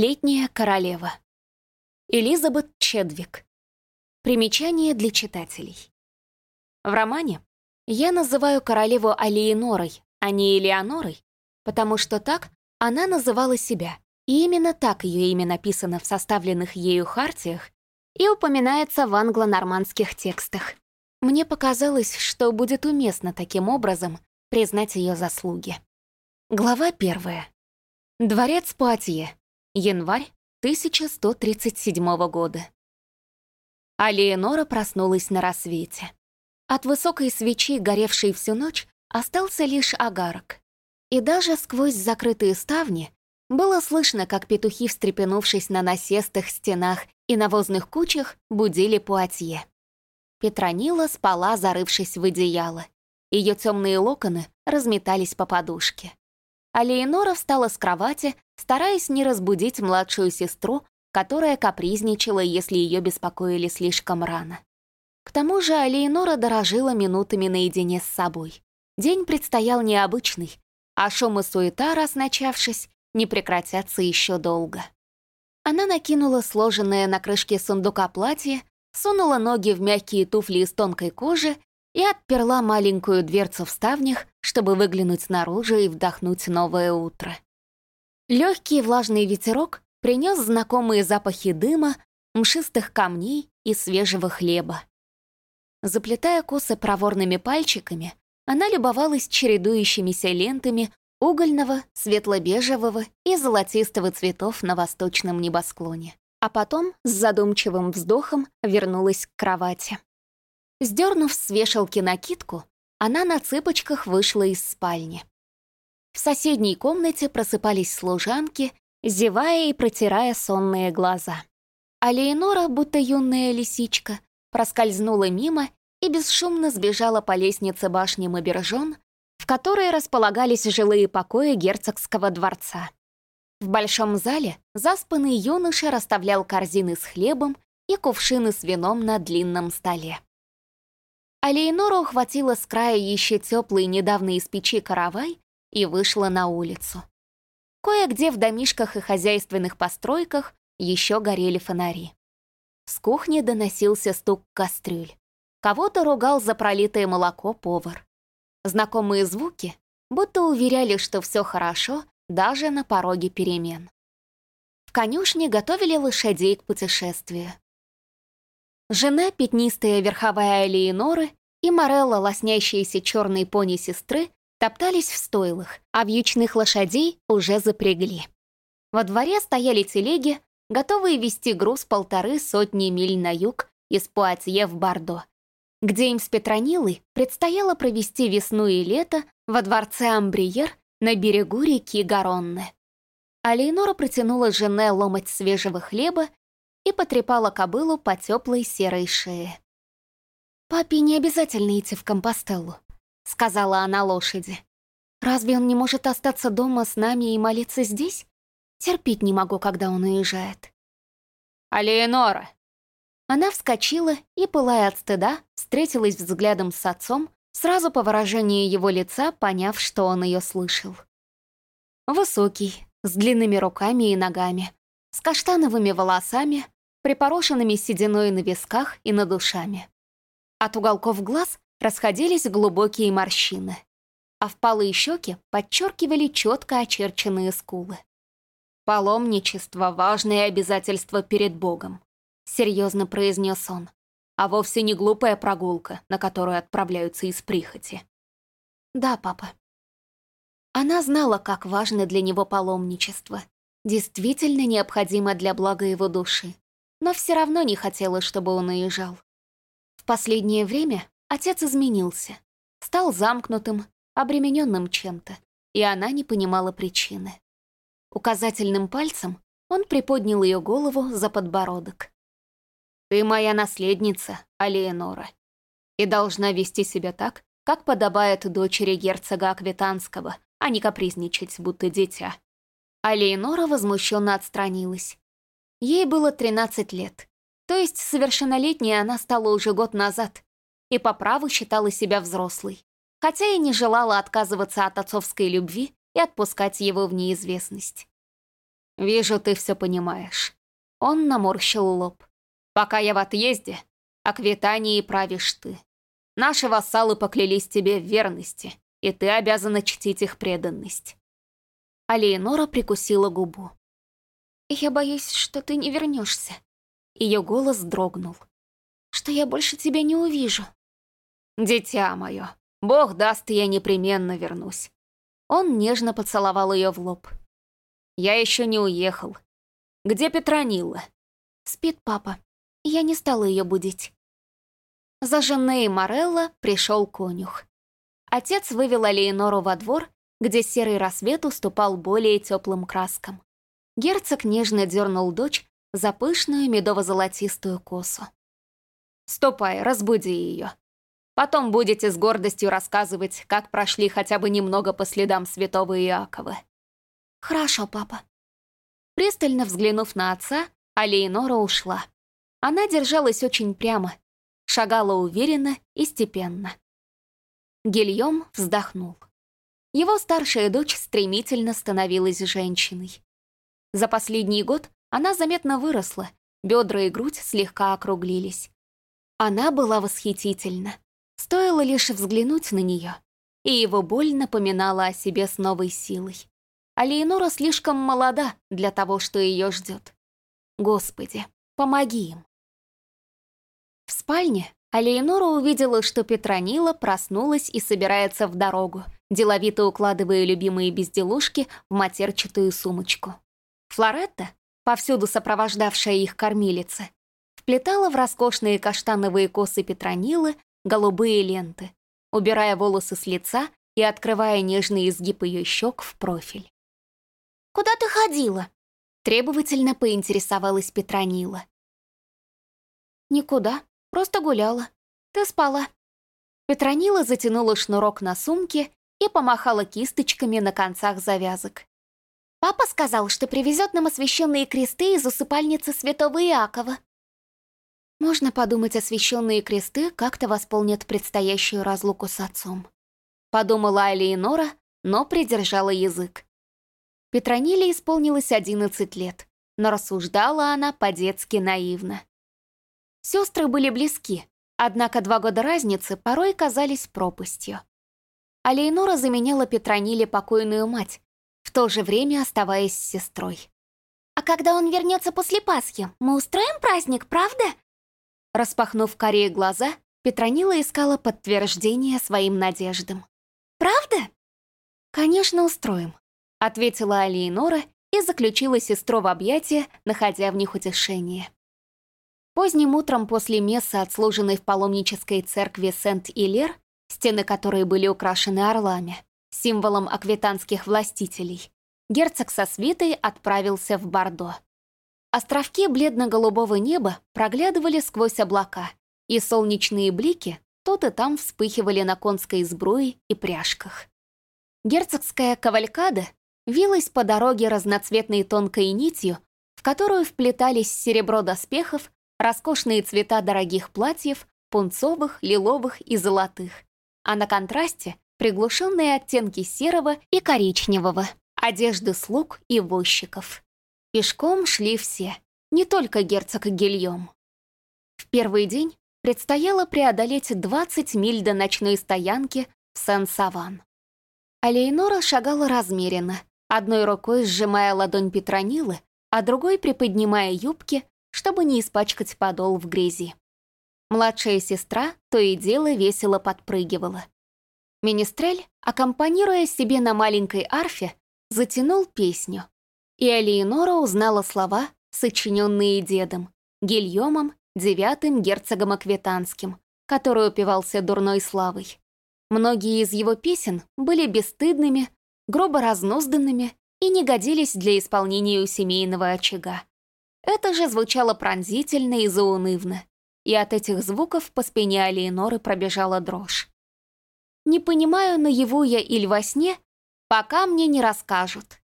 Летняя королева. Элизабет Чедвик. Примечание для читателей. В романе я называю королеву Алиенорой, а не Элеонорой, потому что так она называла себя, и именно так ее имя написано в составленных ею хартиях и упоминается в англо-нормандских текстах. Мне показалось, что будет уместно таким образом признать ее заслуги. Глава первая. Дворец Пуатье. Январь 1137 года. А проснулась на рассвете. От высокой свечи, горевшей всю ночь, остался лишь агарок. И даже сквозь закрытые ставни было слышно, как петухи, встрепенувшись на насестых стенах и навозных кучах, будили Пуатье. Петронила спала, зарывшись в одеяло. Ее темные локоны разметались по подушке. А Леонора встала с кровати, стараясь не разбудить младшую сестру, которая капризничала, если ее беспокоили слишком рано. К тому же Алиенора дорожила минутами наедине с собой. День предстоял необычный, а шум и суета, раз начавшись, не прекратятся еще долго. Она накинула сложенное на крышке сундука платье сунула ноги в мягкие туфли из тонкой кожи и отперла маленькую дверцу в ставнях, чтобы выглянуть наружу и вдохнуть новое утро. Легкий влажный ветерок принес знакомые запахи дыма, мшистых камней и свежего хлеба. Заплетая косы проворными пальчиками, она любовалась чередующимися лентами угольного, светло-бежевого и золотистого цветов на восточном небосклоне а потом с задумчивым вздохом вернулась к кровати. Сдернув с вешалки накидку, она на цыпочках вышла из спальни. В соседней комнате просыпались служанки, зевая и протирая сонные глаза. А Леонора, будто юная лисичка, проскользнула мимо и бесшумно сбежала по лестнице башни Мабержон, в которой располагались жилые покои герцогского дворца. В большом зале заспанный юноша расставлял корзины с хлебом и кувшины с вином на длинном столе. А Лейнора ухватила с края еще теплый недавно из печи каравай и вышла на улицу. Кое-где в домишках и хозяйственных постройках еще горели фонари. С кухни доносился стук кастрюль. Кого-то ругал за пролитое молоко повар. Знакомые звуки будто уверяли, что все хорошо, даже на пороге перемен. В конюшне готовили лошадей к путешествию. Жена, пятнистая верховая Леоноры и Морелла, лоснящиеся черные пони сестры, топтались в стойлах, а вьючных лошадей уже запрягли. Во дворе стояли телеги, готовые вести груз полторы сотни миль на юг из Пуатье в Бордо, где им с Петронилой предстояло провести весну и лето во дворце Амбриер на берегу реки Гаронны. А протянула жене ломоть свежего хлеба и потрепала кобылу по теплой серой шее. «Папе не обязательно идти в Компостеллу», — сказала она лошади. «Разве он не может остаться дома с нами и молиться здесь? Терпеть не могу, когда он уезжает». «А Леонора!» Она вскочила и, пылая от стыда, встретилась взглядом с отцом, сразу по выражению его лица поняв, что он ее слышал. Высокий, с длинными руками и ногами, с каштановыми волосами, припорошенными сединой на висках и над ушами. От уголков глаз расходились глубокие морщины, а впалые щеки подчеркивали четко очерченные скулы. «Паломничество — важное обязательство перед Богом», — серьезно произнес он а вовсе не глупая прогулка, на которую отправляются из прихоти. Да, папа. Она знала, как важно для него паломничество. Действительно необходимо для блага его души. Но все равно не хотела, чтобы он уезжал. В последнее время отец изменился. Стал замкнутым, обремененным чем-то, и она не понимала причины. Указательным пальцем он приподнял ее голову за подбородок. Ты моя наследница, Алиенора, и должна вести себя так, как подобает дочери герцога Аквитанского, а не капризничать, будто дитя». Алиенора возмущенно отстранилась. Ей было 13 лет, то есть совершеннолетней она стала уже год назад, и по праву считала себя взрослой, хотя и не желала отказываться от отцовской любви и отпускать его в неизвестность. «Вижу, ты все понимаешь». Он наморщил лоб. «Пока я в отъезде, о квитании правишь ты. Наши вассалы поклялись тебе в верности, и ты обязана чтить их преданность». Алиенора прикусила губу. «Я боюсь, что ты не вернешься. Ее голос дрогнул. «Что я больше тебя не увижу». «Дитя мое, Бог даст, я непременно вернусь». Он нежно поцеловал ее в лоб. «Я еще не уехал. Где Петронила?» «Спит папа. Я не стала ее будить». За Женной Морелло пришел конюх. Отец вывел Алиенору во двор, где серый рассвет уступал более теплым краскам. Герцог нежно дернул дочь за пышную медово-золотистую косу. «Ступай, разбуди ее. Потом будете с гордостью рассказывать, как прошли хотя бы немного по следам святого Иакова». «Хорошо, папа». Пристально взглянув на отца, Алейнора ушла. Она держалась очень прямо, шагала уверенно и степенно. Гильем вздохнул. Его старшая дочь стремительно становилась женщиной. За последний год она заметно выросла, бедра и грудь слегка округлились. Она была восхитительна. Стоило лишь взглянуть на нее, и его боль напоминала о себе с новой силой. А Леонора слишком молода для того, что ее ждет. Господи, помоги им. В спальне Алеонора увидела, что Петронила проснулась и собирается в дорогу, деловито укладывая любимые безделушки в матерчатую сумочку. Флоретта, повсюду сопровождавшая их кормилица, вплетала в роскошные каштановые косы Петронилы голубые ленты, убирая волосы с лица и открывая нежный изгиб ее щек в профиль. «Куда ты ходила?» Требовательно поинтересовалась Петронила. «Никуда, просто гуляла. Ты спала». Петронила затянула шнурок на сумке и помахала кисточками на концах завязок. Папа сказал, что привезет нам освященные кресты из усыпальницы святого Иакова. Можно подумать, освященные кресты как-то восполнят предстоящую разлуку с отцом. Подумала Алиенора, но придержала язык. Петрониле исполнилось 11 лет, но рассуждала она по-детски наивно. Сестры были близки, однако два года разницы порой казались пропастью. Алейнора заменяла Петрониле покойную мать, в то же время оставаясь с сестрой. «А когда он вернется после Пасхи, мы устроим праздник, правда?» Распахнув корее глаза, Петронила искала подтверждение своим надеждам. «Правда?» «Конечно, устроим», — ответила Алиенора и заключила сестру в объятия, находя в них утешение. Поздним утром после мессы, отслуженной в паломнической церкви Сент-Илер, стены которой были украшены орлами, символом аквитанских властителей, герцог со свитой отправился в Бордо. Островки бледно-голубого неба проглядывали сквозь облака, и солнечные блики тут и там вспыхивали на конской сбруе и пряжках. Герцогская кавалькада вилась по дороге разноцветной тонкой нитью, в которую вплетались серебро доспехов, роскошные цвета дорогих платьев, пунцовых, лиловых и золотых, а на контрасте приглушенные оттенки серого и коричневого, одежды слуг и возчиков. Пешком шли все, не только герцог Гильем. В первый день предстояло преодолеть 20 миль до ночной стоянки в Сан-Саван. А Лейнора шагала размеренно, одной рукой сжимая ладонь Петронилы, а другой приподнимая юбки, чтобы не испачкать подол в грязи. Младшая сестра то и дело весело подпрыгивала. Министрель, аккомпанируя себе на маленькой арфе, затянул песню. И Алиенора узнала слова, сочиненные дедом, Гильомом, девятым герцогом Аквитанским, который упивался дурной славой. Многие из его песен были бесстыдными, грубо разнузданными и не годились для исполнения у семейного очага. Это же звучало пронзительно и заунывно, и от этих звуков по спине Алиеноры пробежала дрожь. Не понимаю, наяву я или во сне, пока мне не расскажут.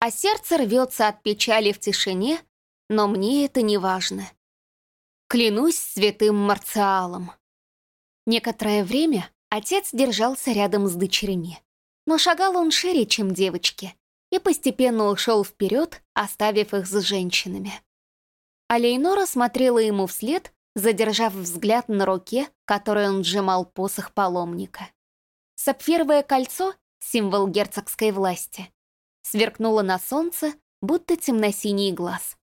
А сердце рвется от печали в тишине, но мне это не важно. Клянусь святым Марциалом. Некоторое время отец держался рядом с дочерьми, но шагал он шире, чем девочки, и постепенно ушел вперед, оставив их с женщинами. Алейнора смотрела ему вслед, задержав взгляд на руке, которой он сжимал посох паломника. Сапфировое кольцо, символ герцогской власти, сверкнуло на солнце, будто темно-синий глаз.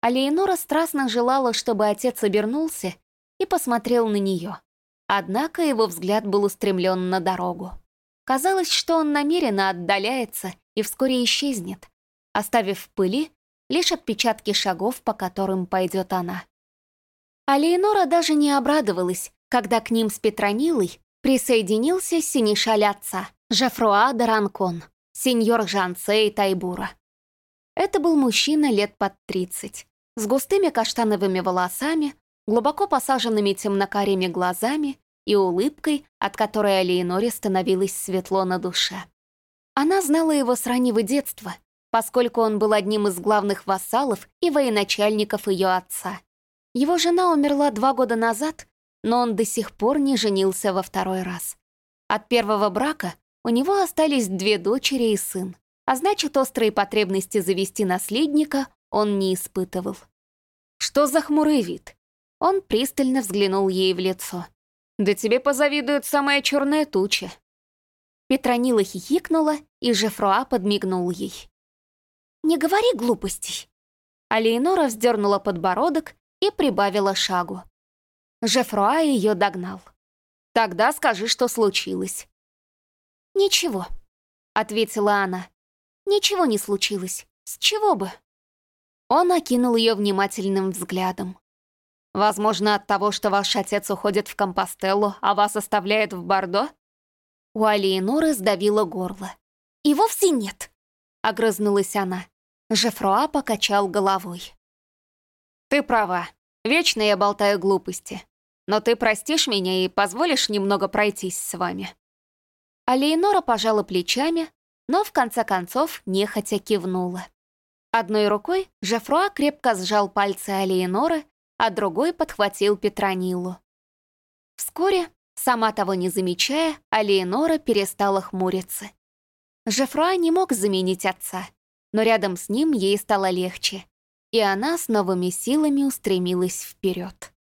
Алейнора страстно желала, чтобы отец обернулся и посмотрел на нее. Однако его взгляд был устремлен на дорогу. Казалось, что он намеренно отдаляется и вскоре исчезнет, оставив в пыли лишь отпечатки шагов, по которым пойдет она. А Леонора даже не обрадовалась, когда к ним с Петронилой присоединился синешаль отца, Жафруа Даранкон, сеньор Жансей Тайбура. Это был мужчина лет под 30, с густыми каштановыми волосами, глубоко посаженными темнокарими глазами и улыбкой, от которой Алиеноре становилось светло на душе. Она знала его с раннего детства, поскольку он был одним из главных вассалов и военачальников ее отца. Его жена умерла два года назад, но он до сих пор не женился во второй раз. От первого брака у него остались две дочери и сын, а значит, острые потребности завести наследника он не испытывал. «Что за хмурый вид?» Он пристально взглянул ей в лицо. «Да тебе позавидует самая черная туча». Петронила хихикнула, и Жефруа подмигнул ей. «Не говори глупостей». А Лейнора вздернула подбородок и прибавила шагу. Жефруа ее догнал. «Тогда скажи, что случилось». «Ничего», — ответила она. «Ничего не случилось. С чего бы?» Он окинул ее внимательным взглядом. «Возможно, от того, что ваш отец уходит в Компостеллу, а вас оставляет в Бордо?» У Алиеноры сдавило горло. «И вовсе нет», — огрызнулась она. Жефруа покачал головой. «Ты права. Вечно я болтаю глупости. Но ты простишь меня и позволишь немного пройтись с вами?» Алиенора пожала плечами, но в конце концов нехотя кивнула. Одной рукой Жефруа крепко сжал пальцы Алиеноры, а другой подхватил Петронилу. Вскоре, сама того не замечая, Алиенора перестала хмуриться. Жефруа не мог заменить отца, но рядом с ним ей стало легче, и она с новыми силами устремилась вперед.